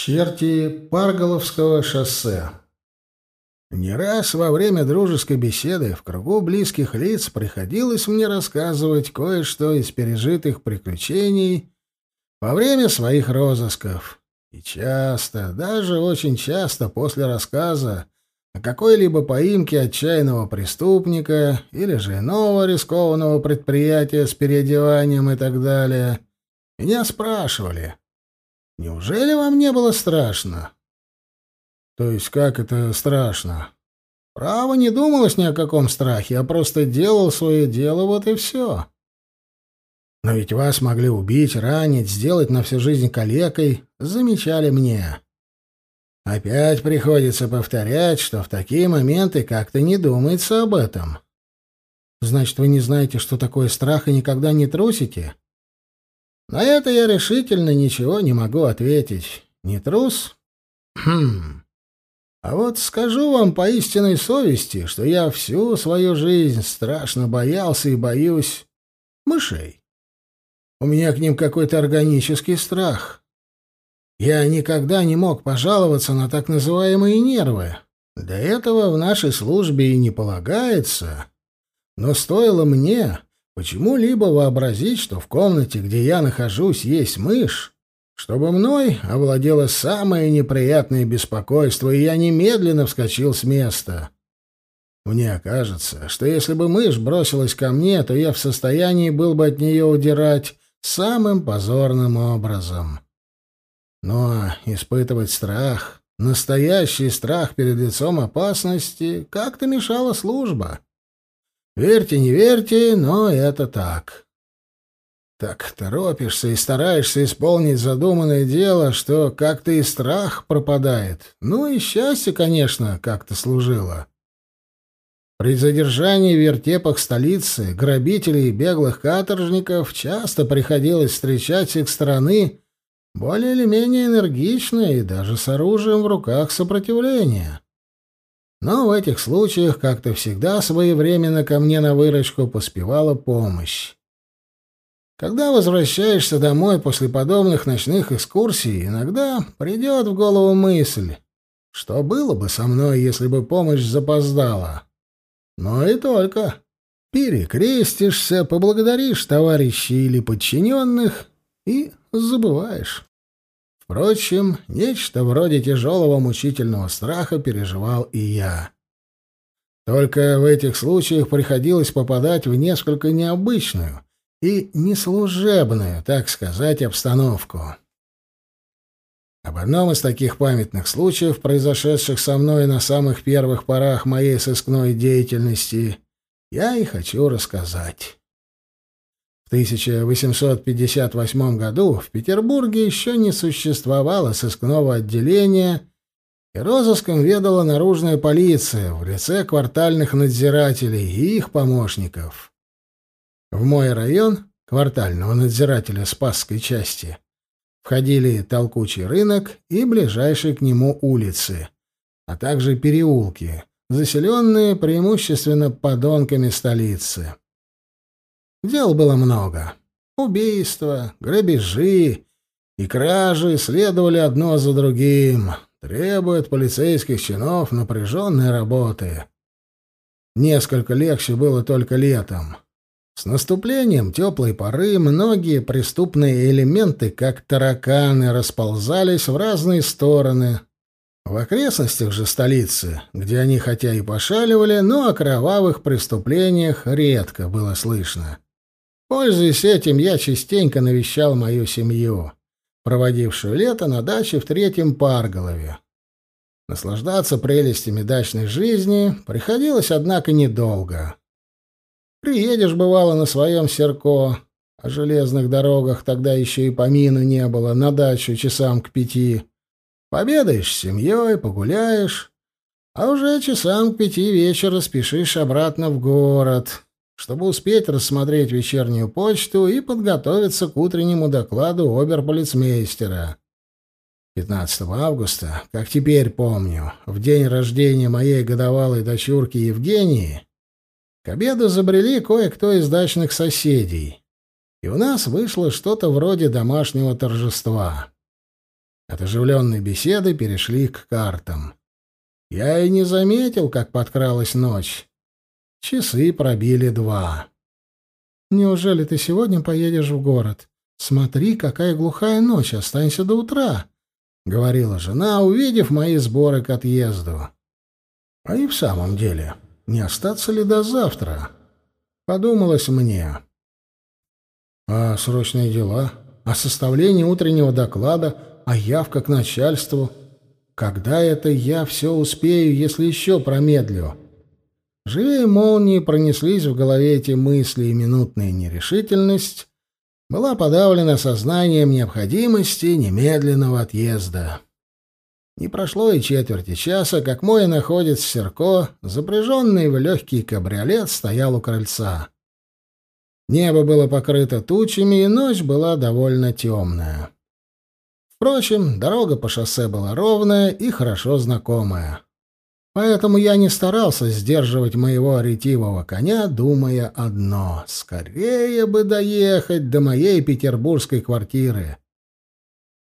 Черти Парголовского шоссе. Не раз во время дружеской беседы в кругу близких лиц приходилось мне рассказывать кое-что из пережитых приключений во время своих розысков. И часто, даже очень часто после рассказа о какой-либо поимке отчаянного преступника или же иного рискованного предприятия с переодеванием и так далее, меня спрашивали — Неужели вам не было страшно? То есть как это страшно? Право не думалось ни о каком страхе, а просто делал свое дело, вот и все. Но ведь вас могли убить, ранить, сделать на всю жизнь калекой, замечали мне. Опять приходится повторять, что в такие моменты как-то не думается об этом. Значит, вы не знаете, что такое страх и никогда не трусите? На это я решительно ничего не могу ответить. Не трус? Хм. А вот скажу вам по истинной совести, что я всю свою жизнь страшно боялся и боюсь мышей. У меня к ним какой-то органический страх. Я никогда не мог пожаловаться на так называемые нервы. До этого в нашей службе и не полагается. Но стоило мне Почему-либо вообразить, что в комнате, где я нахожусь, есть мышь, чтобы мной овладело самое неприятное беспокойство, и я немедленно вскочил с места. Мне кажется, что если бы мышь бросилась ко мне, то я в состоянии был бы от нее удирать самым позорным образом. Но испытывать страх, настоящий страх перед лицом опасности, как-то мешала служба. Верьте, не верьте, но это так. Так торопишься и стараешься исполнить задуманное дело, что как-то и страх пропадает. Ну и счастье, конечно, как-то служило. При задержании в вертепах столицы грабителей и беглых каторжников часто приходилось встречать с их стороны более или менее энергичное и даже с оружием в руках сопротивление. Но в этих случаях как-то всегда своевременно ко мне на выручку поспевала помощь. Когда возвращаешься домой после подобных ночных экскурсий, иногда придет в голову мысль, что было бы со мной, если бы помощь запоздала. Но и только. Перекрестишься, поблагодаришь товарищей или подчиненных и забываешь. Впрочем, нечто вроде тяжелого мучительного страха переживал и я. Только в этих случаях приходилось попадать в несколько необычную и неслужебную, так сказать, обстановку. Об одном из таких памятных случаев, произошедших со мной на самых первых порах моей сыскной деятельности, я и хочу рассказать. В 1858 году в Петербурге еще не существовало сыскного отделения, и розыском ведала наружная полиция в лице квартальных надзирателей и их помощников. В мой район, квартального надзирателя Спасской части, входили Толкучий рынок и ближайшие к нему улицы, а также переулки, заселенные преимущественно подонками столицы. Дел было много. Убийства, грабежи и кражи следовали одно за другим, требуя от полицейских чинов напряженной работы. Несколько легче было только летом. С наступлением теплой поры многие преступные элементы, как тараканы, расползались в разные стороны. В окрестностях же столицы, где они хотя и пошаливали, но о кровавых преступлениях редко было слышно. Пользуясь этим, я частенько навещал мою семью, проводившую лето на даче в третьем Парголове. Наслаждаться прелестями дачной жизни приходилось, однако, недолго. Приедешь, бывало, на своем Серко, о железных дорогах тогда еще и помину не было, на дачу часам к пяти. Победаешь с семьей, погуляешь, а уже часам к пяти вечера спешишь обратно в город, чтобы успеть рассмотреть вечернюю почту и подготовиться к утреннему докладу оберполицмейстера. 15 августа, как теперь помню, в день рождения моей годовалой дочурки Евгении, к обеду забрели кое-кто из дачных соседей, и у нас вышло что-то вроде домашнего торжества. От оживленной беседы перешли к картам. Я и не заметил, как подкралась ночь. Часы пробили два. «Неужели ты сегодня поедешь в город? Смотри, какая глухая ночь, останься до утра», — говорила жена, увидев мои сборы к отъезду. А и в самом деле, не остаться ли до завтра? Подумалось мне. А срочные дела? А составление утреннего доклада? А явка к начальству? Когда это я все успею, если еще промедлю? Живее молнии пронеслись в голове эти мысли, и минутная нерешительность была подавлена сознанием необходимости немедленного отъезда. Не прошло и четверти часа, как мой находец Серко, запряженный в легкий кабриолет, стоял у крыльца. Небо было покрыто тучами, и ночь была довольно темная. Впрочем, дорога по шоссе была ровная и хорошо знакомая. Поэтому я не старался сдерживать моего ретивого коня, думая одно — скорее бы доехать до моей петербургской квартиры.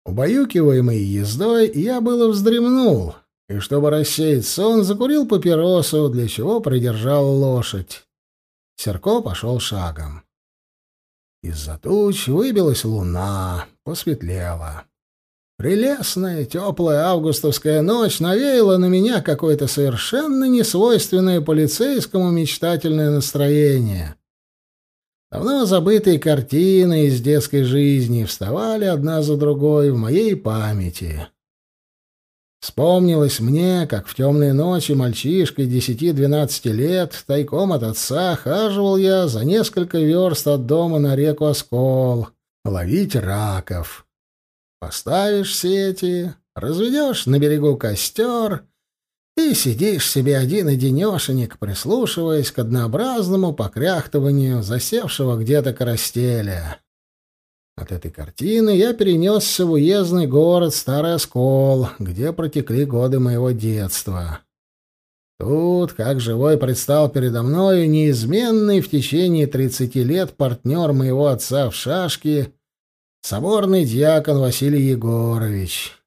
Убаюкиваемый ездой, я было вздремнул, и, чтобы рассеять сон, закурил папиросу, для чего придержал лошадь. Серко пошел шагом. Из-за туч выбилась луна, посветлело. Прелестная, теплая августовская ночь навеяла на меня какое-то совершенно несвойственное полицейскому мечтательное настроение. Давно забытые картины из детской жизни вставали одна за другой в моей памяти. Вспомнилось мне, как в темные ночи мальчишкой десяти-двенадцати лет тайком от отца хаживал я за несколько верст от дома на реку Оскол ловить раков. Поставишь сети, разведешь на берегу костер и сидишь себе один-одинешенек, прислушиваясь к однообразному покряхтыванию засевшего где-то коростеля. От этой картины я перенесся в уездный город Старый Оскол, где протекли годы моего детства. Тут, как живой, предстал передо мною неизменный в течение тридцати лет партнер моего отца в шашке соборный дьякон Василий Егорович,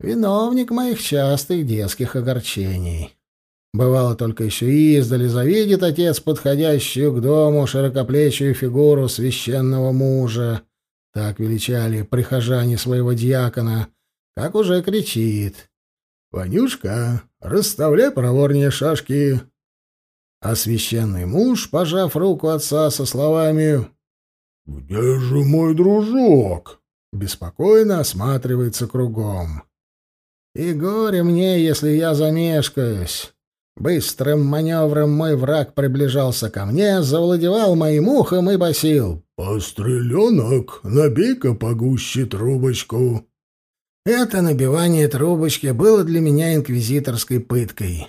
виновник моих частых детских огорчений. Бывало, только еще издали завидит отец подходящую к дому широкоплечую фигуру священного мужа, так величали прихожане своего дьякона, как уже кричит. «Ванюшка, расставляй проворнее шашки!» А священный муж, пожав руку отца со словами «Где же мой дружок?» Беспокойно осматривается кругом. «И горе мне, если я замешкаюсь». Быстрым маневром мой враг приближался ко мне, завладевал моим ухом и басил. «Постреленок, набей-ка погуще трубочку». Это набивание трубочки было для меня инквизиторской пыткой.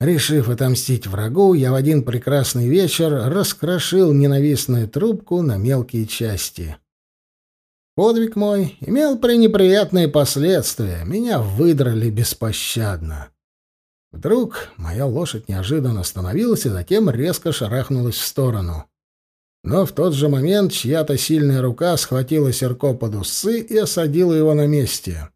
Решив отомстить врагу, я в один прекрасный вечер раскрошил ненавистную трубку на мелкие части. Подвиг мой имел пренеприятные последствия, меня выдрали беспощадно. Вдруг моя лошадь неожиданно остановилась и затем резко шарахнулась в сторону. Но в тот же момент чья-то сильная рука схватила Серко под усы и осадила его на месте.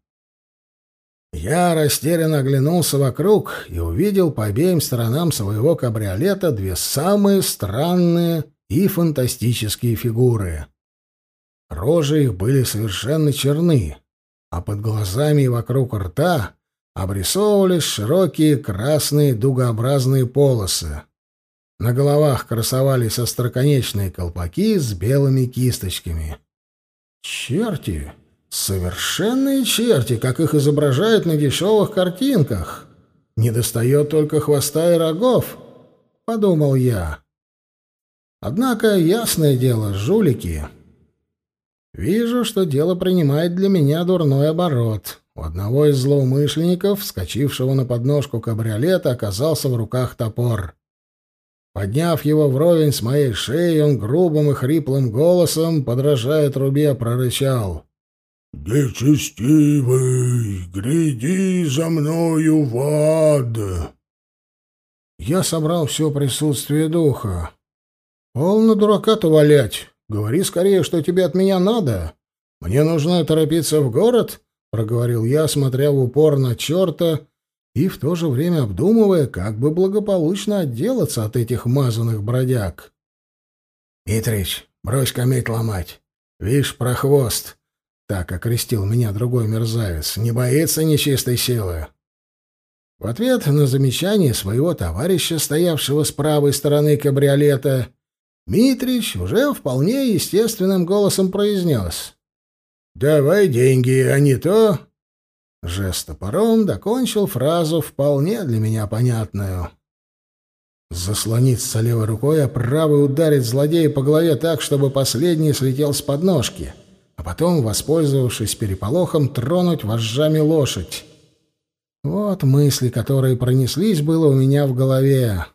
Я растерянно оглянулся вокруг и увидел по обеим сторонам своего кабриолета две самые странные и фантастические фигуры. Рожи их были совершенно черны, а под глазами и вокруг рта обрисовывались широкие красные дугообразные полосы. На головах красовались остроконечные колпаки с белыми кисточками. «Черти!» Совершенные черти, как их изображают на дешевых картинках. Не достает только хвоста и рогов, — подумал я. Однако, ясное дело, жулики. Вижу, что дело принимает для меня дурной оборот. У одного из злоумышленников, вскочившего на подножку кабриолета, оказался в руках топор. Подняв его вровень с моей шеей, он грубым и хриплым голосом, подражая трубе, прорычал — «Нечестивый, гряди за мною в ад!» Я собрал все присутствие духа. «Полно дурака-то валять. Говори скорее, что тебе от меня надо. Мне нужно торопиться в город, — проговорил я, смотря в упор на черта и в то же время обдумывая, как бы благополучно отделаться от этих мазанных бродяг. «Митрич, брось кометь ломать. Вишь, прохвост!» — так окрестил меня другой мерзавец. «Не боится нечистой силы». В ответ на замечание своего товарища, стоявшего с правой стороны кабриолета, Митрич уже вполне естественным голосом произнес. «Давай деньги, а не то...» Жест топором докончил фразу, вполне для меня понятную. Заслониться левой рукой, а правой ударить злодея по голове так, чтобы последний слетел с подножки, а потом, воспользовавшись переполохом, тронуть вожжами лошадь. Вот мысли, которые пронеслись было у меня в голове.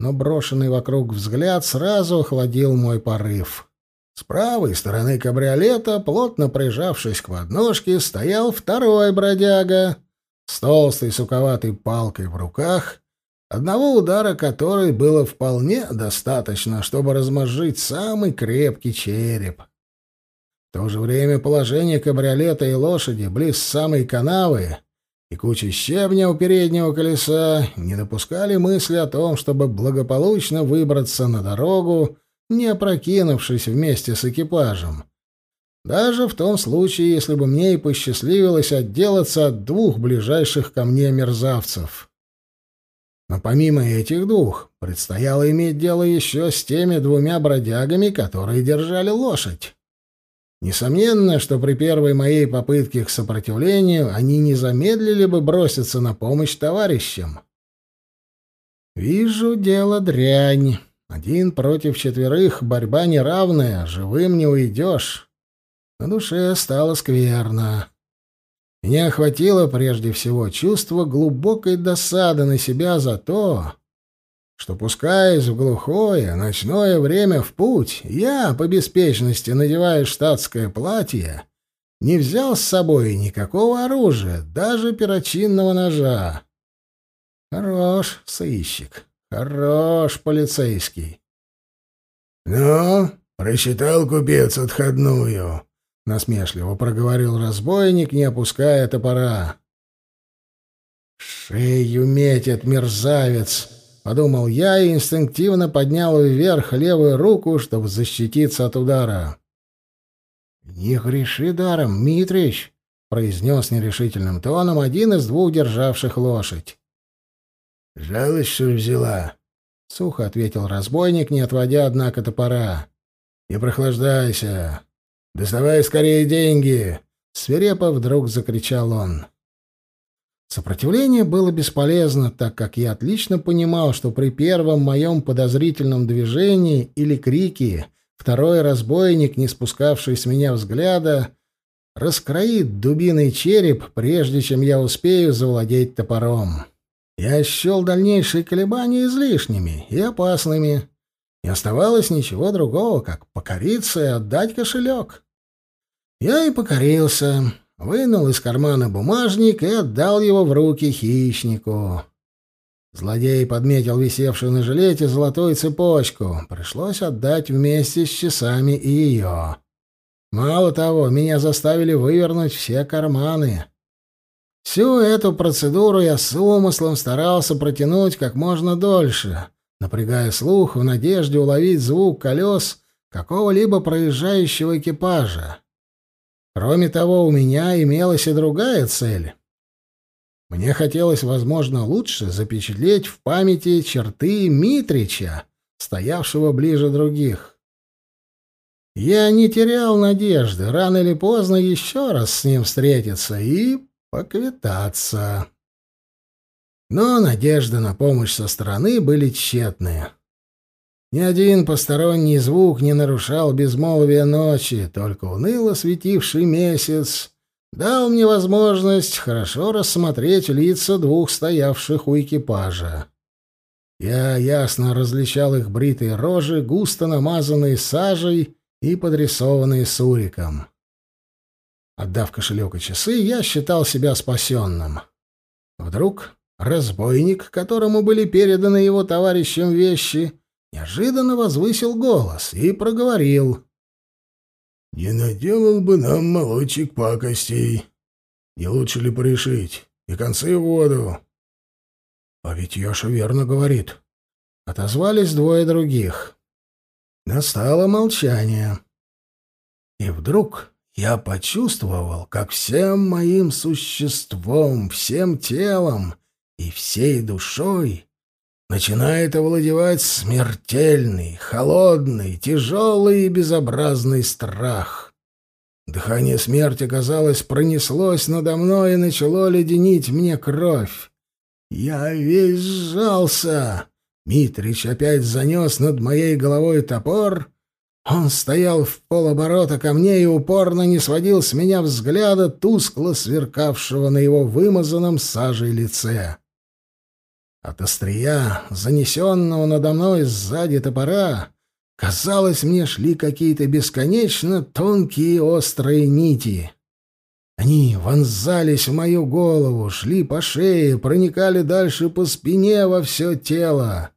Но брошенный вокруг взгляд сразу охладил мой порыв. С правой стороны кабриолета, плотно прижавшись к подножке, стоял второй бродяга с толстой суковатой палкой в руках, одного удара которой было вполне достаточно, чтобы размозжить самый крепкий череп. В то же время положение кабриолета и лошади близ самой канавы и куча щебня у переднего колеса не допускали мысли о том, чтобы благополучно выбраться на дорогу, не опрокинувшись вместе с экипажем. Даже в том случае, если бы мне и посчастливилось отделаться от двух ближайших ко мне мерзавцев. Но помимо этих двух, предстояло иметь дело еще с теми двумя бродягами, которые держали лошадь. Несомненно, что при первой моей попытке к сопротивлению они не замедлили бы броситься на помощь товарищам. Вижу, дело дрянь. Один против четверых борьба неравная, живым не уйдешь. На душе стало скверно. Меня охватило прежде всего чувство глубокой досады на себя за то, что, пускаясь в глухое, ночное время в путь, я, по беспечности надевая штатское платье, не взял с собой никакого оружия, даже перочинного ножа. Хорош сыщик, хорош полицейский. — Ну, просчитал купец отходную, — насмешливо проговорил разбойник, не опуская топора. — Шею метит мерзавец! — подумал я и инстинктивно поднял вверх левую руку, чтобы защититься от удара. «Не греши даром, Митрич!» — произнес нерешительным тоном один из двух державших лошадь. «Жалость, что взяла?» — сухо ответил разбойник, не отводя, однако, топора. «Не прохлаждайся! Доставай скорее деньги!» — свирепо вдруг закричал он. Сопротивление было бесполезно, так как я отлично понимал, что при первом моем подозрительном движении или крике второй разбойник, не спускавший с меня взгляда, раскроит дубиный череп, прежде чем я успею завладеть топором. Я счел дальнейшие колебания излишними и опасными. Не оставалось ничего другого, как покориться и отдать кошелек. Я и покорился вынул из кармана бумажник и отдал его в руки хищнику. Злодей подметил висевшую на жилете золотую цепочку. Пришлось отдать вместе с часами и ее. Мало того, меня заставили вывернуть все карманы. Всю эту процедуру я с умыслом старался протянуть как можно дольше, напрягая слух в надежде уловить звук колес какого-либо проезжающего экипажа. Кроме того, у меня имелась и другая цель. Мне хотелось, возможно, лучше запечатлеть в памяти черты Митрича, стоявшего ближе других. Я не терял надежды рано или поздно еще раз с ним встретиться и поквитаться. Но надежды на помощь со стороны были тщетные. Ни один посторонний звук не нарушал безмолвия ночи, только уныло светивший месяц дал мне возможность хорошо рассмотреть лица двух стоявших у экипажа. Я ясно различал их бритые рожи, густо намазанные сажей и подрисованные суриком. Отдав кошелек и часы, я считал себя спасенным. Вдруг разбойник, которому были переданы его товарищам вещи, неожиданно возвысил голос и проговорил. «Не наделал бы нам молочек пакостей. Не лучше ли порешить? И концы в воду. А ведь Ёша верно говорит. Отозвались двое других. Настало молчание. И вдруг я почувствовал, как всем моим существом, всем телом и всей душой начинает овладевать смертельный, холодный, тяжелый и безобразный страх. Дыхание смерти, казалось, пронеслось надо мной и начало леденить мне кровь. Я весь сжался. Митрич опять занес над моей головой топор. Он стоял в полоборота ко мне и упорно не сводил с меня взгляда, тускло сверкавшего на его вымазанном сажей лице. От острия, занесенного надо мной сзади топора, казалось, мне шли какие-то бесконечно тонкие острые нити. Они вонзались в мою голову, шли по шее, проникали дальше по спине во все тело.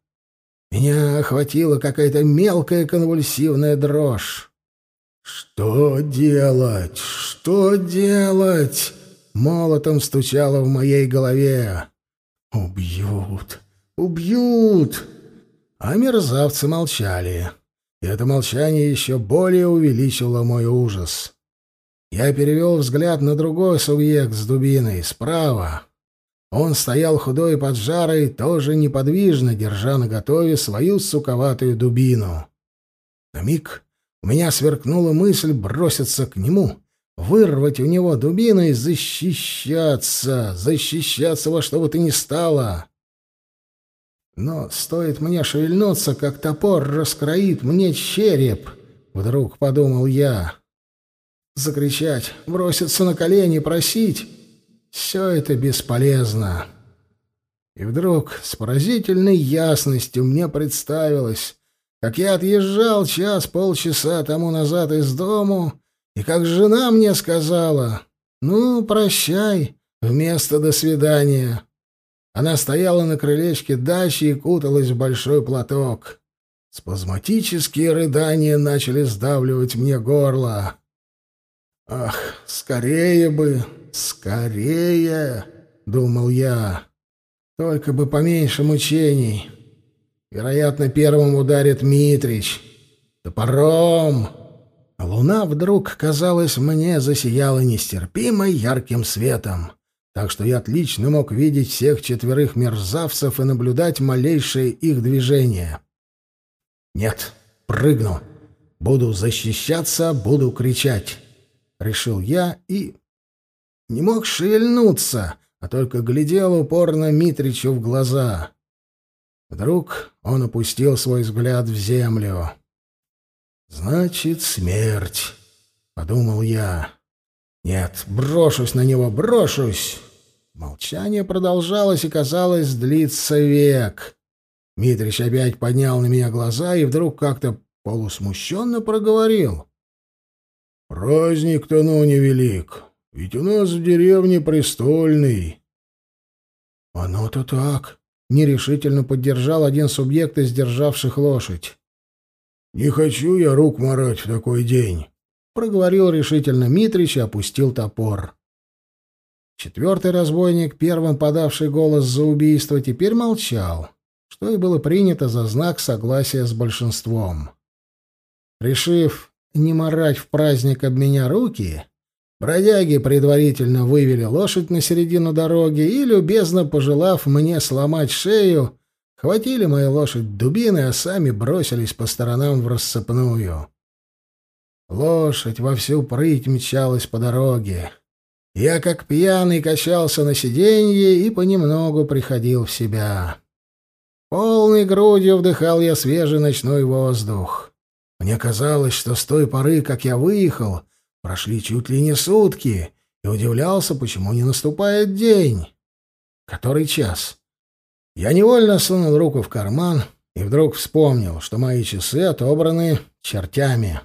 Меня охватила какая-то мелкая конвульсивная дрожь. «Что делать? Что делать?» Молотом стучало в моей голове. «Убьют! Убьют!» А мерзавцы молчали. И это молчание еще более увеличило мой ужас. Я перевел взгляд на другой субъект с дубиной, справа. Он стоял худой и поджарый, тоже неподвижно, держа наготове свою суковатую дубину. На миг у меня сверкнула мысль броситься к нему вырвать у него дубину и защищаться, защищаться во что бы то ни стало. Но стоит мне шевельнуться, как топор раскроит мне череп, вдруг подумал я. Закричать, броситься на колени, просить — все это бесполезно. И вдруг с поразительной ясностью мне представилось, как я отъезжал час-полчаса тому назад из дому и как жена мне сказала, «Ну, прощай, вместо «до свидания». Она стояла на крылечке дачи и куталась в большой платок. Спазматические рыдания начали сдавливать мне горло. «Ах, скорее бы, скорее!» — думал я. «Только бы поменьше мучений. Вероятно, первым ударит Митрич. Топором!» Луна вдруг, казалось мне, засияла нестерпимо ярким светом, так что я отлично мог видеть всех четверых мерзавцев и наблюдать малейшее их движение. «Нет, прыгну. Буду защищаться, буду кричать», — решил я и... Не мог шевельнуться, а только глядел упорно Митричу в глаза. Вдруг он опустил свой взгляд в землю. «Значит, смерть», — подумал я. «Нет, брошусь на него, брошусь!» Молчание продолжалось и, казалось, длится век. Митрич опять поднял на меня глаза и вдруг как-то полусмущенно проговорил. «Праздник-то ну невелик, ведь у нас в деревне престольный». «Оно-то так», — нерешительно поддержал один субъект из державших лошадь. «Не хочу я рук морать в такой день», — проговорил решительно Митрич и опустил топор. Четвертый разбойник, первым подавший голос за убийство, теперь молчал, что и было принято за знак согласия с большинством. Решив не морать в праздник об меня руки, бродяги предварительно вывели лошадь на середину дороги и, любезно пожелав мне сломать шею, Хватили мою лошадь дубины, а сами бросились по сторонам в рассыпную. Лошадь во всю прыть мчалась по дороге. Я, как пьяный, качался на сиденье и понемногу приходил в себя. Полной грудью вдыхал я свежий ночной воздух. Мне казалось, что с той поры, как я выехал, прошли чуть ли не сутки, и удивлялся, почему не наступает день. Который час? Я невольно сунул руку в карман и вдруг вспомнил, что мои часы отобраны чертями.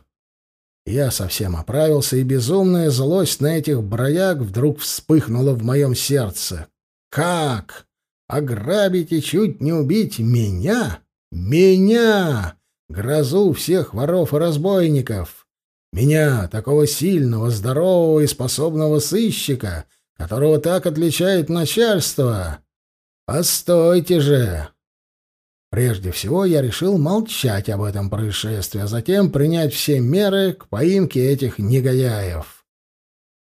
Я совсем оправился, и безумная злость на этих бродяг вдруг вспыхнула в моем сердце. «Как? Ограбить и чуть не убить меня? Меня! Грозу всех воров и разбойников! Меня, такого сильного, здорового и способного сыщика, которого так отличает начальство. Постойте же! Прежде всего я решил молчать об этом происшествии, а затем принять все меры к поимке этих негодяев.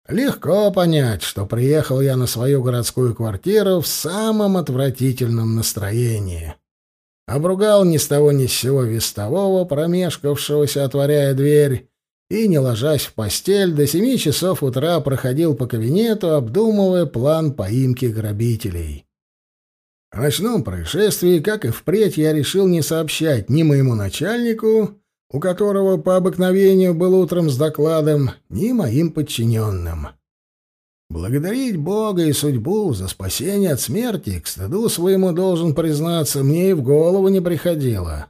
Легко понять, что приехал я на свою городскую квартиру в самом отвратительном настроении. Обругал ни с того ни с сего вестового, промешкавшегося, отворяя дверь, и, не ложась в постель, до семи часов утра проходил по кабинету, обдумывая план поимки грабителей. О ночном происшествии, как и впредь, я решил не сообщать ни моему начальнику, у которого по обыкновению был утром с докладом, ни моим подчиненным. Благодарить Бога и судьбу за спасение от смерти, к стыду своему должен признаться, мне и в голову не приходило.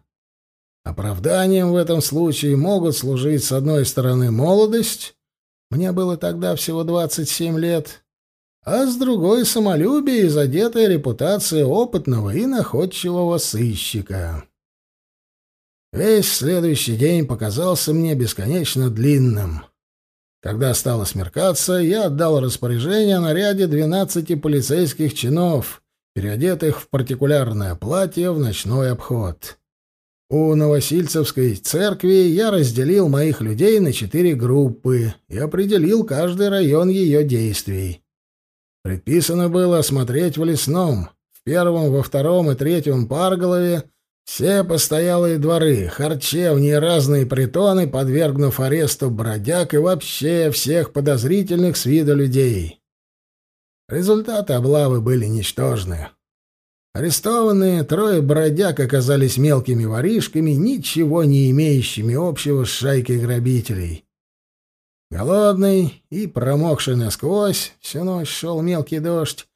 Оправданием в этом случае могут служить, с одной стороны, молодость, мне было тогда всего 27 лет, а с другой — самолюбие и задетая репутация опытного и находчивого сыщика. Весь следующий день показался мне бесконечно длинным. Когда стало смеркаться, я отдал распоряжение о наряде двенадцати полицейских чинов, переодетых в партикулярное платье в ночной обход. У Новосильцевской церкви я разделил моих людей на четыре группы и определил каждый район ее действий. Предписано было осмотреть в лесном, в первом, во втором и третьем Парголове все постоялые дворы, харчевни и разные притоны, подвергнув аресту бродяг и вообще всех подозрительных с виду людей. Результаты облавы были ничтожны. Арестованные трое бродяг оказались мелкими воришками, ничего не имеющими общего с шайкой грабителей. Голодный и промокший насквозь, всю ночь шел мелкий дождь,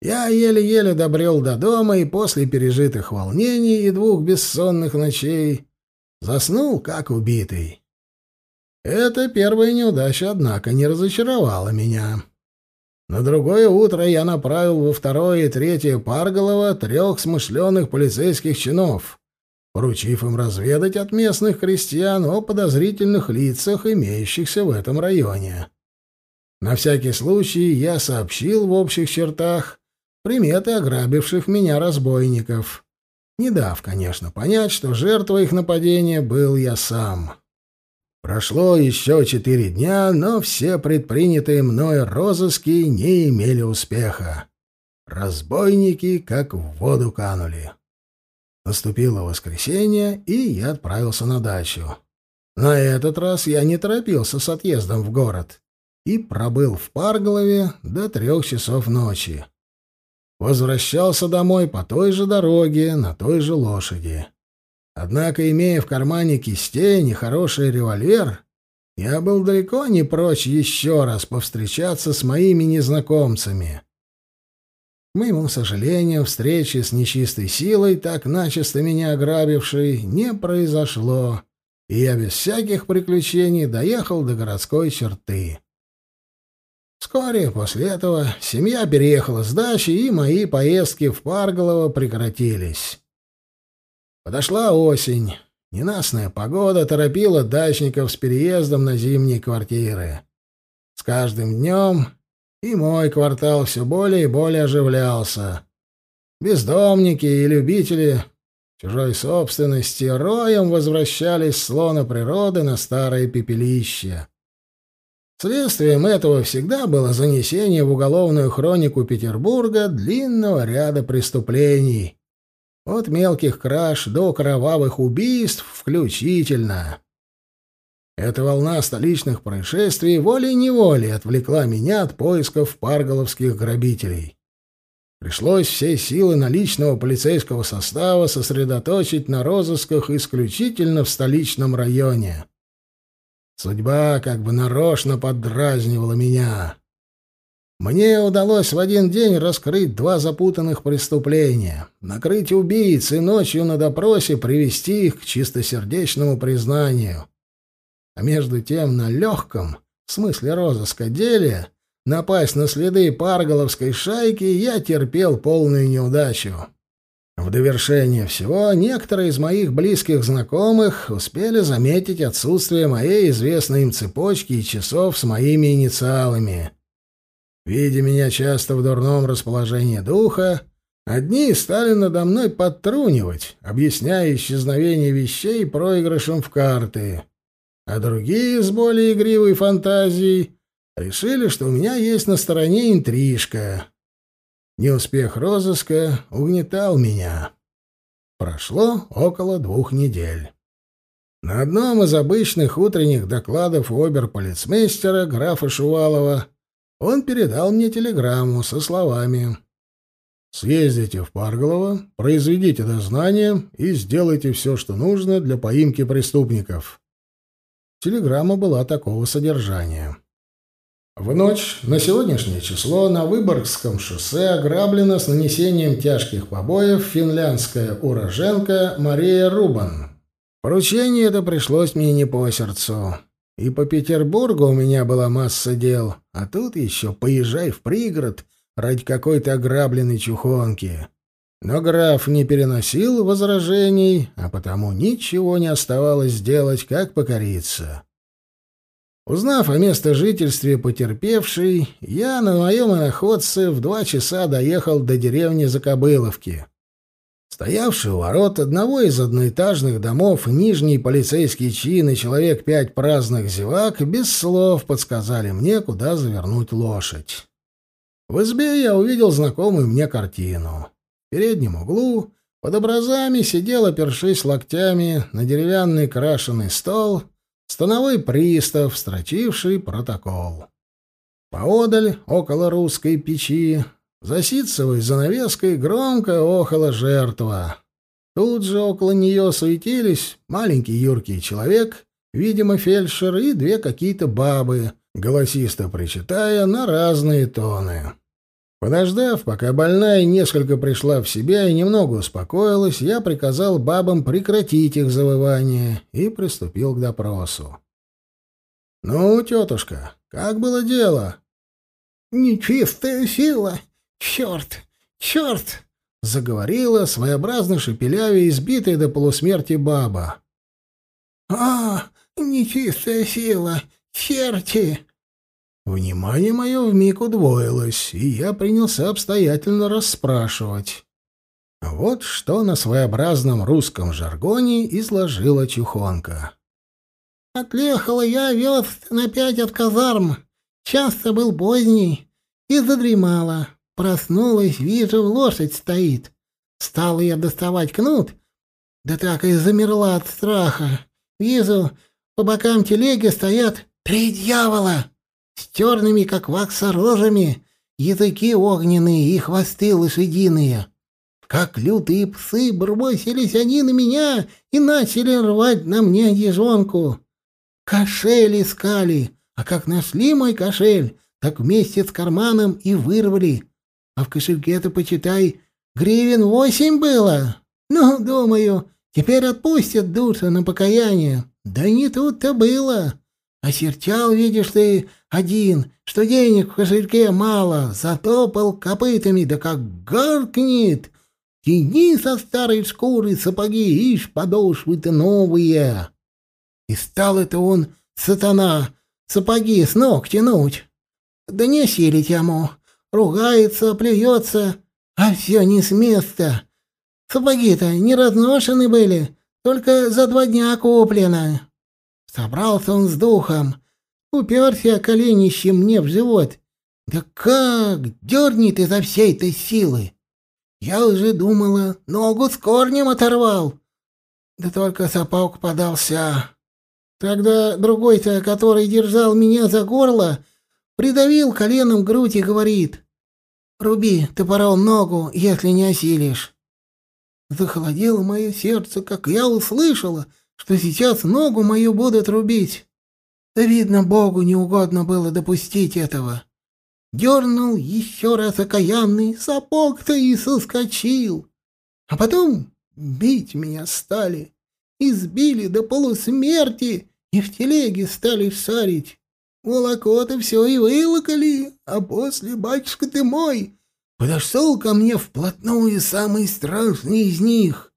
я еле-еле добрел до дома и после пережитых волнений и двух бессонных ночей заснул, как убитый. Эта первая неудача, однако, не разочаровала меня. На другое утро я направил во второе и третье Парголово трех смышленых полицейских чинов, поручив им разведать от местных крестьян о подозрительных лицах, имеющихся в этом районе. На всякий случай я сообщил в общих чертах приметы ограбивших меня разбойников, не дав, конечно, понять, что жертвой их нападения был я сам. Прошло еще четыре дня, но все предпринятые мной розыски не имели успеха. Разбойники как в воду канули. Наступило воскресенье, и я отправился на дачу. На этот раз я не торопился с отъездом в город и пробыл в Парголове до трех часов ночи. Возвращался домой по той же дороге, на той же лошади. Однако, имея в кармане кистень и хороший револьвер, я был далеко не прочь еще раз повстречаться с моими незнакомцами. Моему сожалению, встречи с нечистой силой, так начисто меня ограбившей, не произошло, и я без всяких приключений доехал до городской черты. Вскоре после этого семья переехала с дачи, и мои поездки в Парголово прекратились. Подошла осень. Ненастная погода торопила дачников с переездом на зимние квартиры. С каждым днем и мой квартал все более и более оживлялся. Бездомники и любители чужой собственности роем возвращались с лона природы на старое пепелище. Следствием этого всегда было занесение в уголовную хронику Петербурга длинного ряда преступлений, от мелких краж до кровавых убийств включительно. Эта волна столичных происшествий волей-неволей отвлекла меня от поисков парголовских грабителей. Пришлось все силы наличного полицейского состава сосредоточить на розысках исключительно в столичном районе. Судьба как бы нарочно поддразнивала меня. Мне удалось в один день раскрыть два запутанных преступления, накрыть убийц и ночью на допросе привести их к чистосердечному признанию. А между тем на легком, в смысле розыска, деле напасть на следы парголовской шайки я терпел полную неудачу. В довершение всего, некоторые из моих близких знакомых успели заметить отсутствие моей известной им цепочки и часов с моими инициалами — Видя меня часто в дурном расположении духа, одни стали надо мной подтрунивать, объясняя исчезновение вещей проигрышем в карты, а другие с более игривой фантазией решили, что у меня есть на стороне интрижка. Неуспех розыска угнетал меня. Прошло около двух недель. На одном из обычных утренних докладов оберполицмейстера графа Шувалова он передал мне телеграмму со словами «Съездите в Парголово, произведите дознание и сделайте все, что нужно для поимки преступников». Телеграмма была такого содержания. В ночь на сегодняшнее число на Выборгском шоссе ограблена с нанесением тяжких побоев финляндская уроженка Мария Рубан. Поручение это пришлось мне не по сердцу. И по Петербургу у меня была масса дел, а тут еще поезжай в пригород ради какой-то ограбленной чухонки. Но граф не переносил возражений, а потому ничего не оставалось сделать, как покориться. Узнав о местожительстве потерпевшей, я на моем иноходце в два часа доехал до деревни Закобыловки. Стоявший у ворот одного из одноэтажных домов нижний полицейский чин и человек пять праздных зевак без слов подсказали мне, куда завернуть лошадь. В избе я увидел знакомую мне картину. В переднем углу под образами сидел, опершись локтями на деревянный крашеный стол, становой пристав, строчивший протокол. Поодаль, около русской печи, за ситцевой занавеской громко охала жертва. Тут же около нее суетились маленький юркий человек, видимо, фельдшер, и две какие-то бабы, голосисто причитая на разные тоны. Подождав, пока больная несколько пришла в себя и немного успокоилась, я приказал бабам прекратить их завывание и приступил к допросу. «Ну, тетушка, как было дело?» «Нечистая сила «Черт! Черт!» — заговорила своеобразно шепелявя избитая до полусмерти баба. «А, нечистая сила! Черти!» Внимание мое вмиг удвоилось, и я принялся обстоятельно расспрашивать. Вот что на своеобразном русском жаргоне изложила Чухонка. «Отъехала я верст на пять от казарм. Часто был поздний и задремала. Проснулась, вижу, лошадь стоит. Стала я доставать кнут, да так и замерла от страха. Вижу, по бокам телеги стоят три дьявола с черными, как вакса, рожами, языки огненные и хвосты лошадиные. Как лютые псы бросились они на меня и начали рвать на мне одежонку. Кошель искали, а как нашли мой кошель, так вместе с карманом и вырвали а в кошельке-то, почитай, гривен восемь было. Ну, думаю, теперь отпустят душу на покаяние. Да не тут-то было. Осерчал, видишь ты, один, что денег в кошельке мало, затопал копытами, да как гаркнет. Тяни со старой шкуры сапоги, ишь, подошвы-то новые. И стал это он, сатана, сапоги с ног тянуть. Да не силить ему, ругается, плюется, а все не с места. Сапоги-то не разношены были, только за два дня куплено. Собрался он с духом, уперся коленищем мне в живот. Да как дернет изо всей этой силы! Я уже думала, ногу с корнем оторвал. Да только сапог подался. Тогда другой-то, который держал меня за горло, Придавил коленом грудь и говорит. «Руби топором ногу, если не осилишь». Захолодело мое сердце, как я услышала, что сейчас ногу мою будут рубить. Да, видно, Богу не угодно было допустить этого. Дернул еще раз окаянный, сапог-то и соскочил. А потом бить меня стали, избили до полусмерти и в телеге стали шарить. Молоко-то все и вылокали, а после, батюшка ты мой, подошел ко мне вплотную самый страшный из них,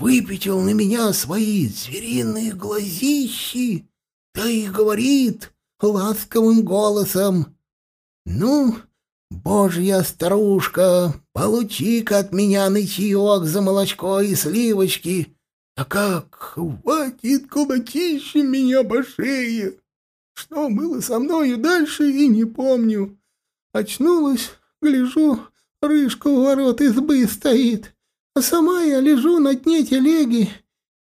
выпятил на меня свои звериные глазищи, да и говорит ласковым голосом, «Ну, «Божья старушка, получи-ка от меня нычаек за молочко и сливочки. А как хватит кулакище меня по шее! Что было со мною дальше, и не помню. Очнулась, гляжу, рыжка у ворот избы стоит, а сама я лежу на дне телеги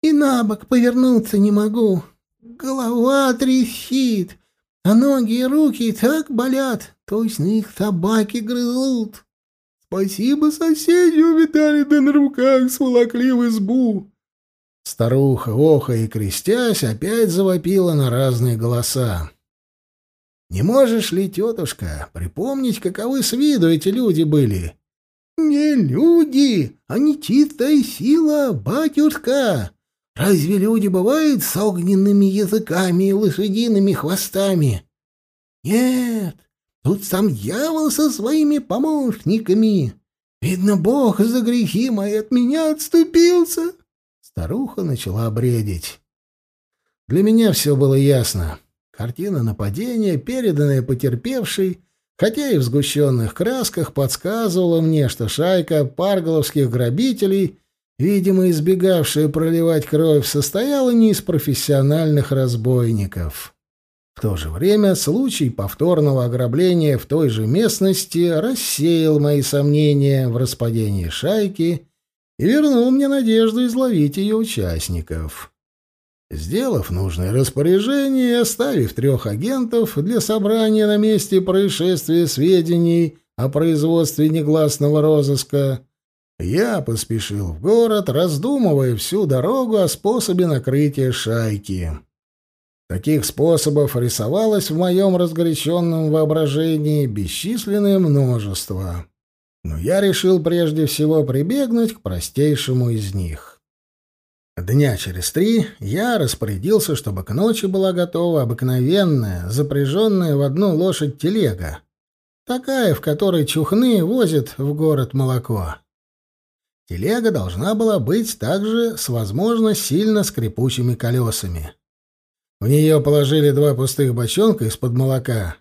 и на бок повернуться не могу. Голова трещит, а ноги и руки так болят, точно их собаки грызут. Спасибо соседи видали, да на руках сволокли в избу. Старуха, оха и крестясь, опять завопила на разные голоса. «Не можешь ли, тетушка, припомнить, каковы с виду эти люди были?» «Не люди, а не чистая сила, батюшка!» Разве люди бывают с огненными языками и лошадиными хвостами? Нет, тут сам дьявол со своими помощниками. Видно, Бог за грехи мои от меня отступился. Старуха начала бредить. Для меня все было ясно. Картина нападения, переданная потерпевшей, хотя и в сгущенных красках, подсказывала мне, что шайка парголовских грабителей — видимо, избегавшая проливать кровь, состояла не из профессиональных разбойников. В то же время случай повторного ограбления в той же местности рассеял мои сомнения в распадении шайки и вернул мне надежду изловить ее участников. Сделав нужное распоряжение и оставив трех агентов для собрания на месте происшествия сведений о производстве негласного розыска, я поспешил в город, раздумывая всю дорогу о способе накрытия шайки. Таких способов рисовалось в моем разгоряченном воображении бесчисленное множество. Но я решил прежде всего прибегнуть к простейшему из них. Дня через три я распорядился, чтобы к ночи была готова обыкновенная, запряженная в одну лошадь телега, такая, в которой чухны возят в город молоко. Телега должна была быть также с, возможно, сильно скрипучими колесами. В нее положили два пустых бочонка из-под молока,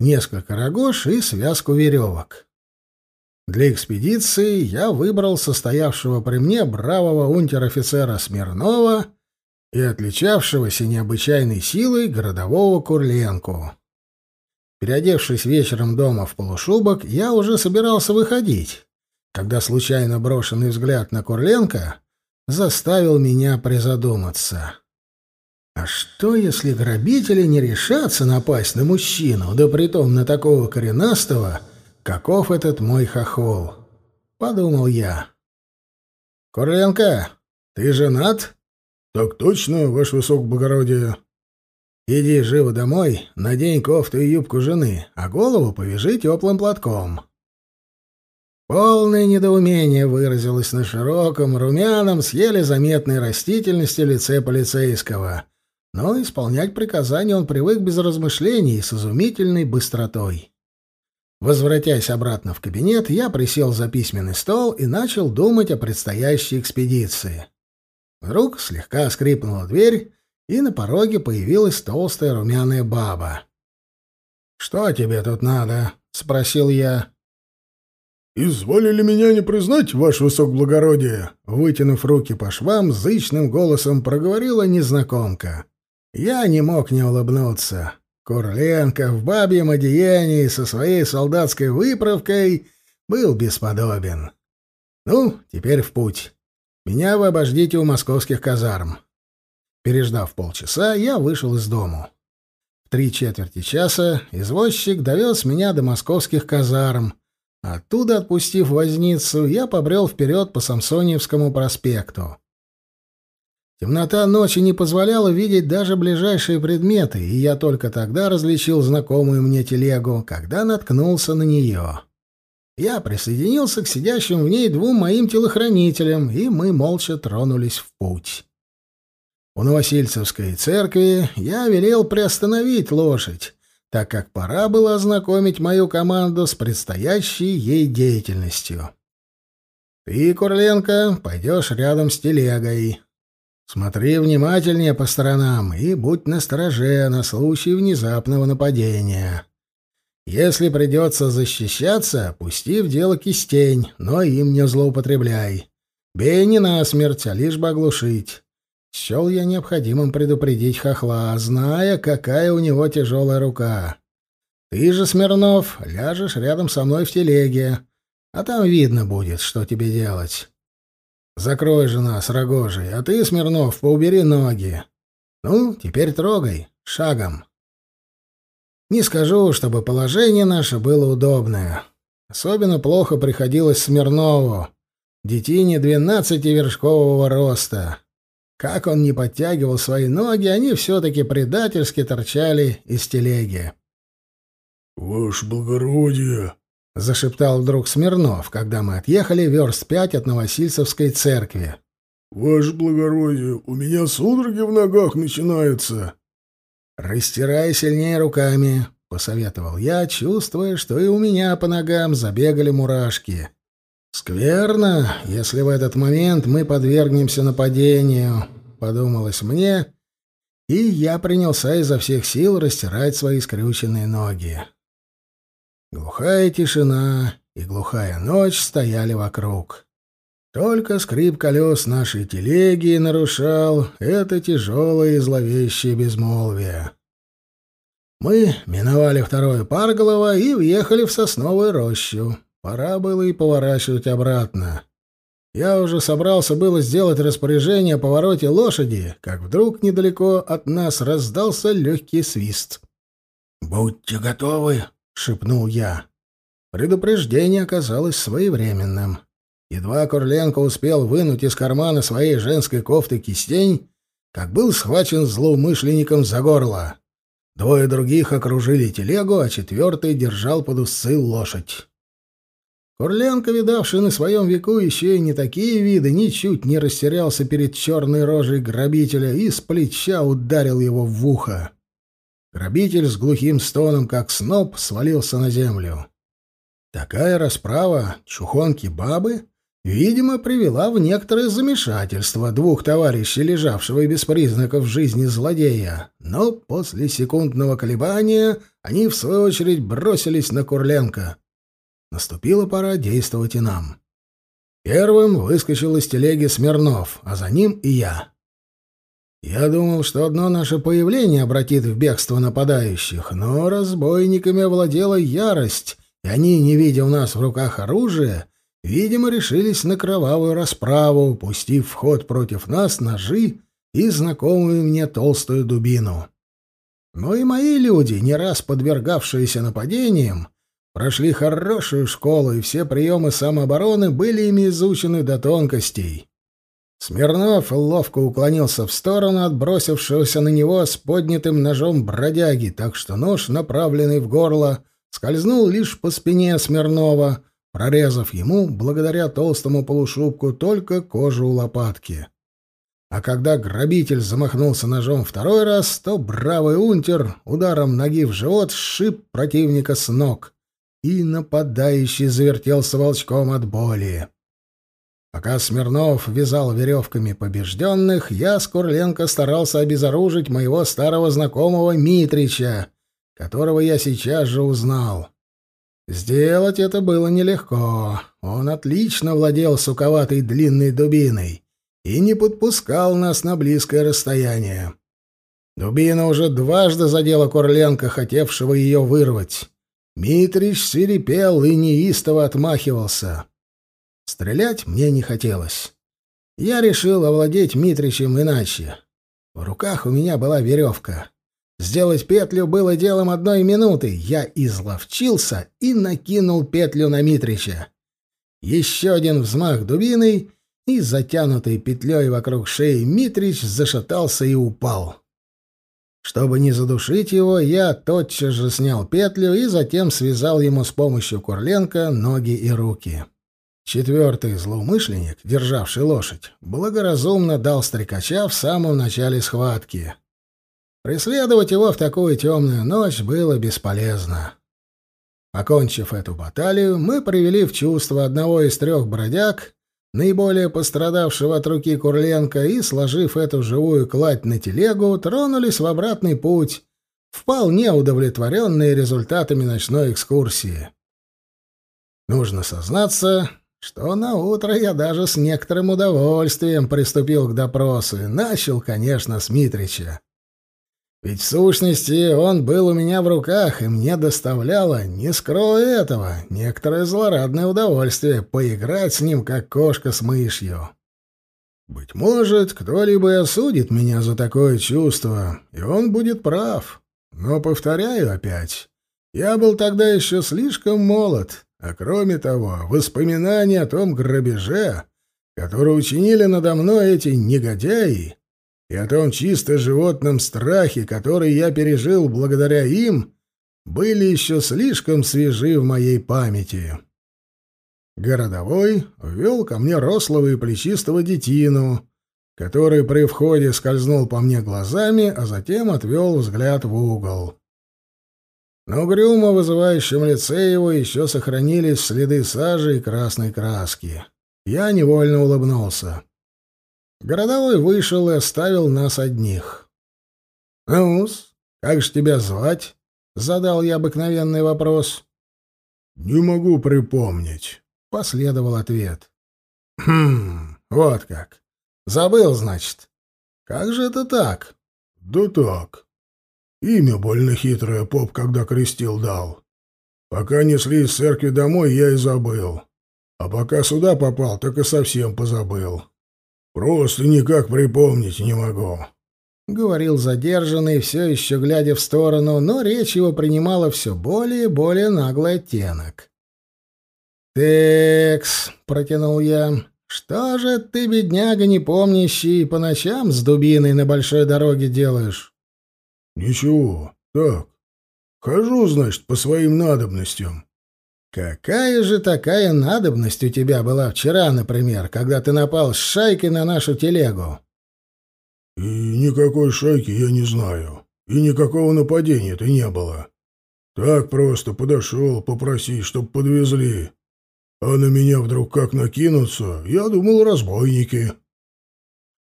несколько рогож и связку веревок. Для экспедиции я выбрал состоявшего при мне бравого унтер-офицера Смирнова и отличавшегося необычайной силой городового Курленку. Переодевшись вечером дома в полушубок, я уже собирался выходить, когда случайно брошенный взгляд на Курленко заставил меня призадуматься. А что, если грабители не решатся напасть на мужчину, да притом на такого коренастого, каков этот мой хохол? Подумал я. Курленко, ты женат? Так точно, ваше высокоблагородие. Иди живо домой, надень кофту и юбку жены, а голову повяжи теплым платком. Полное недоумение выразилось на широком, румяном, с еле заметной растительностью лице полицейского. Но исполнять приказания он привык без размышлений и с изумительной быстротой. Возвратясь обратно в кабинет, я присел за письменный стол и начал думать о предстоящей экспедиции. Вдруг слегка скрипнула дверь, и на пороге появилась толстая румяная баба. «Что тебе тут надо?» — спросил я. «Изволили меня не признать, ваше высокоблагородие?» Вытянув руки по швам, зычным голосом проговорила незнакомка. Я не мог не улыбнуться. Курленко в бабьем одеянии со своей солдатской выправкой был бесподобен. «Ну, теперь в путь. Меня вы обождите у московских казарм». Переждав полчаса, я вышел из дому. В три четверти часа извозчик довез меня до московских казарм, Оттуда, отпустив возницу, я побрел вперед по Самсоньевскому проспекту. Темнота ночи не позволяла видеть даже ближайшие предметы, и я только тогда различил знакомую мне телегу, когда наткнулся на нее. Я присоединился к сидящим в ней двум моим телохранителям, и мы молча тронулись в путь. У Новосильцевской церкви я велел приостановить лошадь, так как пора было ознакомить мою команду с предстоящей ей деятельностью. Ты, Курленко, пойдешь рядом с телегой. Смотри внимательнее по сторонам и будь настороже на случай внезапного нападения. Если придется защищаться, пусти в дело кистень, но им не злоупотребляй. Бей не насмерть, а лишь бы оглушить. Счел я необходимым предупредить хохла, зная, какая у него тяжелая рука. Ты же, Смирнов, ляжешь рядом со мной в телеге, а там видно будет, что тебе делать. Закрой же нас, рогожий, а ты, Смирнов, поубери ноги. Ну, теперь трогай, шагом. Не скажу, чтобы положение наше было удобное. Особенно плохо приходилось Смирнову, детине двенадцативершкового роста. Как он не подтягивал свои ноги, они все-таки предательски торчали из телеги. — Ваше благородие! — зашептал вдруг Смирнов, когда мы отъехали верст пять от Новосильцевской церкви. — Ваше благородие, у меня судороги в ногах начинаются. — Растирай сильнее руками, — посоветовал я, чувствуя, что и у меня по ногам забегали мурашки. «Скверно, если в этот момент мы подвергнемся нападению», — подумалось мне, и я принялся изо всех сил растирать свои скрюченные ноги. Глухая тишина и глухая ночь стояли вокруг. Только скрип колес нашей телеги нарушал это тяжелое и зловещее безмолвие. Мы миновали второе Парголово и въехали в сосновую рощу. Пора было и поворачивать обратно. Я уже собрался было сделать распоряжение о повороте лошади, как вдруг недалеко от нас раздался легкий свист. «Будьте готовы!» — шепнул я. Предупреждение оказалось своевременным. Едва Курленко успел вынуть из кармана своей женской кофты кистень, как был схвачен злоумышленником за горло. Двое других окружили телегу, а четвертый держал под усы лошадь. Курленко, видавший на своем веку еще и не такие виды, ничуть не растерялся перед черной рожей грабителя и с плеча ударил его в ухо. Грабитель с глухим стоном, как сноп, свалился на землю. Такая расправа чухонки-бабы, видимо, привела в некоторое замешательство двух товарищей, лежавшего и без признаков жизни злодея, но после секундного колебания они, в свою очередь, бросились на Курленко. Наступила пора действовать и нам. Первым выскочил из телеги Смирнов, а за ним и я. Я думал, что одно наше появление обратит в бегство нападающих, но разбойниками овладела ярость, и они, не видя у нас в руках оружия, видимо, решились на кровавую расправу, пустив в ход против нас ножи и знакомую мне толстую дубину. Но и мои люди, не раз подвергавшиеся нападениям, прошли хорошую школу, и все приемы самообороны были ими изучены до тонкостей. Смирнов ловко уклонился в сторону отбросившегося на него с поднятым ножом бродяги, так что нож, направленный в горло, скользнул лишь по спине Смирнова, прорезав ему, благодаря толстому полушубку, только кожу у лопатки. А когда грабитель замахнулся ножом второй раз, то бравый унтер ударом ноги в живот сшиб противника с ног, и нападающий завертелся волчком от боли. Пока Смирнов вязал веревками побежденных, я с Курленко старался обезоружить моего старого знакомого Митрича, которого я сейчас же узнал. Сделать это было нелегко. Он отлично владел суковатой длинной дубиной и не подпускал нас на близкое расстояние. Дубина уже дважды задела Курленко, хотевшего ее вырвать. Митрич свирепел и неистово отмахивался. Стрелять мне не хотелось. Я решил овладеть Митричем иначе. В руках у меня была веревка. Сделать петлю было делом одной минуты. Я изловчился и накинул петлю на Митрича. Еще один взмах дубиной, и затянутой петлей вокруг шеи Митрич зашатался и упал. Чтобы не задушить его, я тотчас же снял петлю и затем связал ему с помощью Курленко ноги и руки. Четвертый злоумышленник, державший лошадь, благоразумно дал стрекача в самом начале схватки. Преследовать его в такую темную ночь было бесполезно. Окончив эту баталию, мы привели в чувство одного из трех бродяг, наиболее пострадавшего от руки Курленко, и, сложив эту живую кладь на телегу, тронулись в обратный путь, вполне удовлетворенные результатами ночной экскурсии. Нужно сознаться, что на утро я даже с некоторым удовольствием приступил к допросу и начал, конечно, с Митрича. Ведь в сущности он был у меня в руках, и мне доставляло, не скрою этого, некоторое злорадное удовольствие поиграть с ним, как кошка с мышью. Быть может, кто-либо осудит меня за такое чувство, и он будет прав. Но, повторяю опять, я был тогда еще слишком молод, а кроме того, воспоминания о том грабеже, который учинили надо мной эти негодяи, и о том чисто животном страхе, который я пережил благодаря им, были еще слишком свежи в моей памяти. Городовой ввел ко мне рослого и плечистого детину, который при входе скользнул по мне глазами, а затем отвел взгляд в угол. На угрюмо вызывающем лице его еще сохранились следы сажи и красной краски. Я невольно улыбнулся. Городовой вышел и оставил нас одних. «Ну-с, как же тебя звать?» — задал я обыкновенный вопрос. «Не могу припомнить», — последовал ответ. «Хм, вот как. Забыл, значит. Как же это так?» «Да так. Имя больно хитрое поп, когда крестил, дал. Пока несли из церкви домой, я и забыл. А пока сюда попал, так и совсем позабыл». Просто никак припомнить не могу. — говорил задержанный, все еще глядя в сторону, но речь его принимала все более и более наглый оттенок. «Текс», — протянул я, — «что же ты, бедняга не помнящий, по ночам с дубиной на большой дороге делаешь?» «Ничего, так. Хожу, значит, по своим надобностям. Какая же такая надобность у тебя была вчера, например, когда ты напал с шайкой на нашу телегу? И никакой шайки я не знаю. И никакого нападения-то не было. Так просто подошел попросить, чтоб подвезли. А на меня вдруг как накинутся, я думал, разбойники.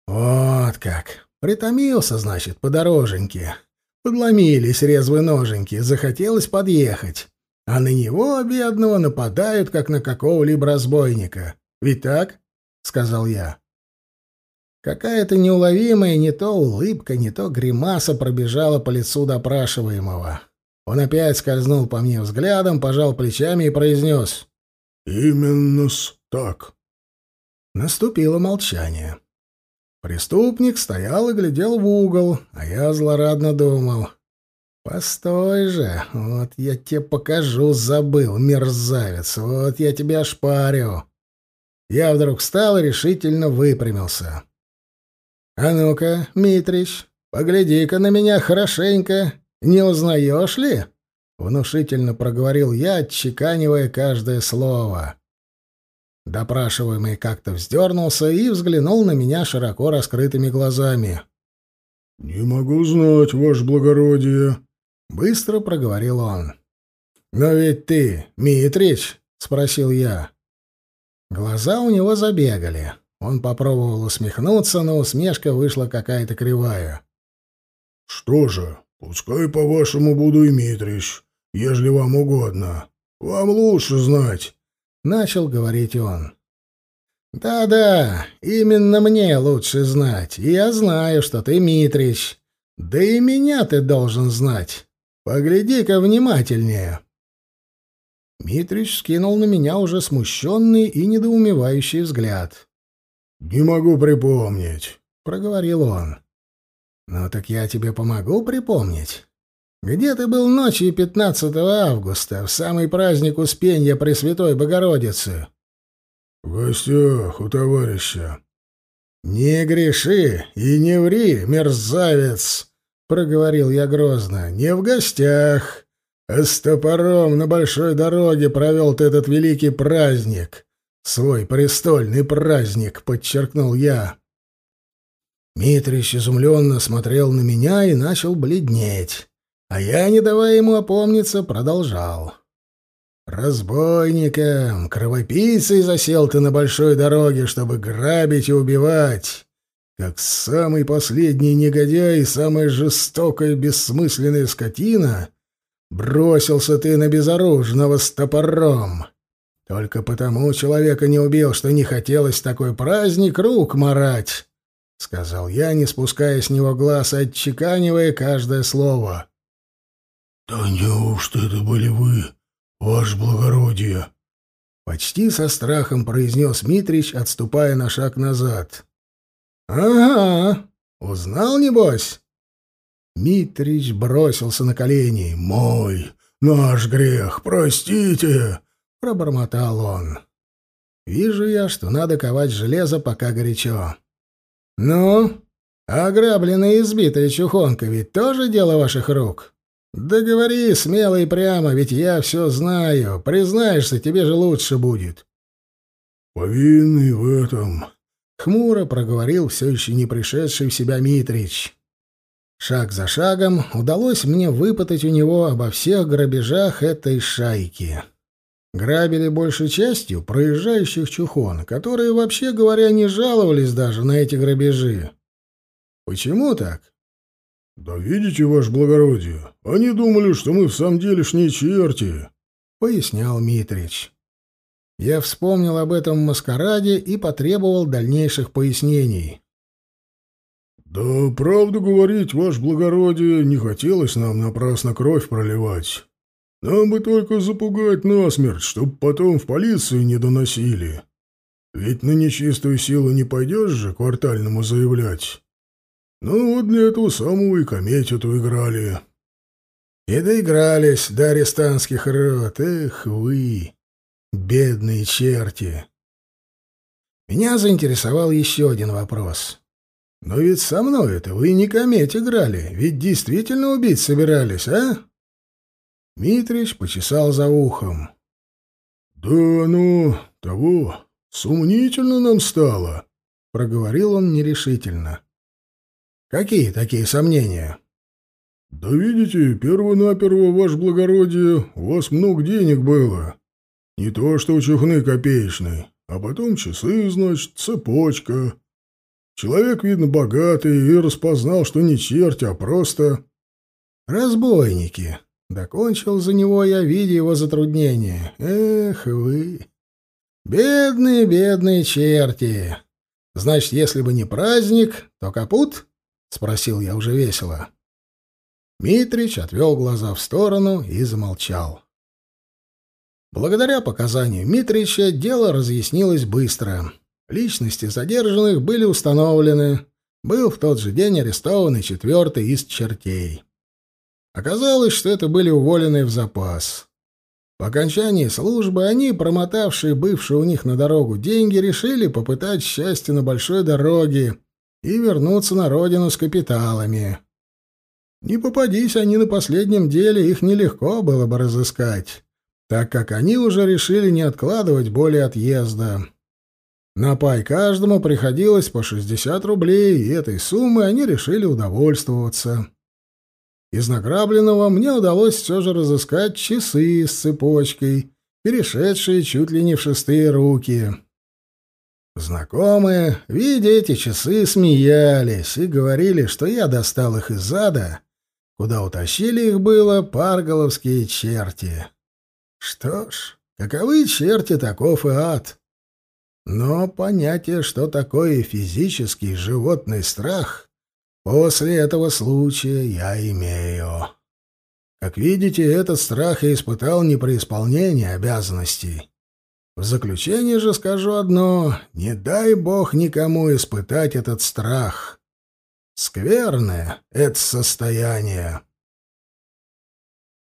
Вот как. Притомился, значит, по дороженьке. Подломились резвые ноженьки, захотелось подъехать а на него, бедного, нападают, как на какого-либо разбойника. Ведь так? — сказал я. Какая-то неуловимая не то улыбка, не то гримаса пробежала по лицу допрашиваемого. Он опять скользнул по мне взглядом, пожал плечами и произнес. «Именно-с так». Наступило молчание. Преступник стоял и глядел в угол, а я злорадно думал. «Постой же, вот я тебе покажу, забыл, мерзавец, вот я тебя ошпарю». Я вдруг встал и решительно выпрямился. «А ну-ка, Митрич, погляди-ка на меня хорошенько, не узнаешь ли?» Внушительно проговорил я, отчеканивая каждое слово. Допрашиваемый как-то вздернулся и взглянул на меня широко раскрытыми глазами. «Не могу знать, ваше благородие», — быстро проговорил он. «Но ведь ты, Митрич?» — спросил я. Глаза у него забегали. Он попробовал усмехнуться, но усмешка вышла какая-то кривая. «Что же, пускай, по-вашему, буду и Митрич, ежели вам угодно. Вам лучше знать», — начал говорить он. «Да-да, именно мне лучше знать, и я знаю, что ты Митрич. Да и меня ты должен знать. Погляди-ка внимательнее. Митрич скинул на меня уже смущенный и недоумевающий взгляд. «Не могу припомнить», — проговорил он. «Ну так я тебе помогу припомнить. Где ты был ночью 15 августа, в самый праздник Успенья Пресвятой Богородицы?» «В гостях у товарища». «Не греши и не ври, мерзавец!» — проговорил я грозно. — Не в гостях, а с топором на большой дороге провел ты этот великий праздник. Свой престольный праздник, — подчеркнул я. Митрич изумленно смотрел на меня и начал бледнеть. А я, не давая ему опомниться, продолжал. «Разбойником, кровопийцей засел ты на большой дороге, чтобы грабить и убивать. как самый последний негодяй и самая жестокая бессмысленная скотина, бросился ты на безоружного с топором. Только потому человека не убил, что не хотелось такой праздник рук марать, — сказал я, не спуская с него глаз, отчеканивая каждое слово. — Да неужто это были вы, ваше благородие? — почти со страхом произнес Митрич, отступая на шаг назад. — Ага, узнал, небось? Митрич бросился на колени. «Мой, наш грех, простите!» — пробормотал он. «Вижу я, что надо ковать железо, пока горячо. Ну, ограбленная и избитая чухонка ведь тоже дело ваших рук? Да говори смело и прямо, ведь я все знаю. Признаешься, тебе же лучше будет». «Повинный в этом», — хмуро проговорил все еще не пришедший в себя Митрич. Шаг за шагом удалось мне выпытать у него обо всех грабежах этой шайки. Грабили большей частью проезжающих чухон, которые, вообще говоря, не жаловались даже на эти грабежи. Почему так? — Да видите, ваше благородие, они думали, что мы в самом делешние черти, — пояснял Митрич. Я вспомнил об этом маскараде и потребовал дальнейших пояснений. «Да правду говорить, ваше благородие, не хотелось нам напрасно кровь проливать. Нам бы только запугать насмерть, чтоб потом в полицию не доносили. Ведь на нечистую силу не пойдешь же квартальному заявлять. Ну вот для этого самого и кометету играли. И доигрались до арестантских рот. Эх вы, бедные черти. Меня заинтересовал еще один вопрос. Но ведь со мной это вы не комедь играли, ведь действительно убить собирались, а? Митрич почесал за ухом. «Да ну, того, сомнительно нам стало», — проговорил он нерешительно. «Какие такие сомнения?» «Да видите, перво-наперво, ваше благородие, у вас много денег было. Не то что у чухны копеечной, а потом часы, значит, цепочка. Человек, видно, богатый и распознал, что не черти, а просто...» «Разбойники», Докончил за него я, видя его затруднения. Эх вы! Бедные, бедные черти! Значит, если бы не праздник, то капут? Спросил я уже весело. Митрич отвел глаза в сторону и замолчал. Благодаря показанию Митрича дело разъяснилось быстро. Личности задержанных были установлены. Был в тот же день арестован четвертый из чертей. Оказалось, что это были уволенные в запас. По окончании службы они, промотавшие бывшие у них на дорогу деньги, решили попытать счастье на большой дороге и вернуться на родину с капиталами. Не попадись они на последнем деле, их нелегко было бы разыскать, так как они уже решили не откладывать более отъезда. На пай каждому приходилось по 60 рублей, и этой суммы они решили удовольствоваться. Из награбленного мне удалось все же разыскать часы с цепочкой, перешедшие чуть ли не в шестые руки. Знакомые, видя эти часы, смеялись и говорили, что я достал их из зада, куда утащили их было парголовские черти. Что ж, каковы черти, таков и ад. Но понятие, что такое физический животный страх, После этого случая я имею. Как видите, этот страх я испытал не при исполнении обязанностей. В заключение же скажу одно: не дай бог никому испытать этот страх. Скверное это состояние.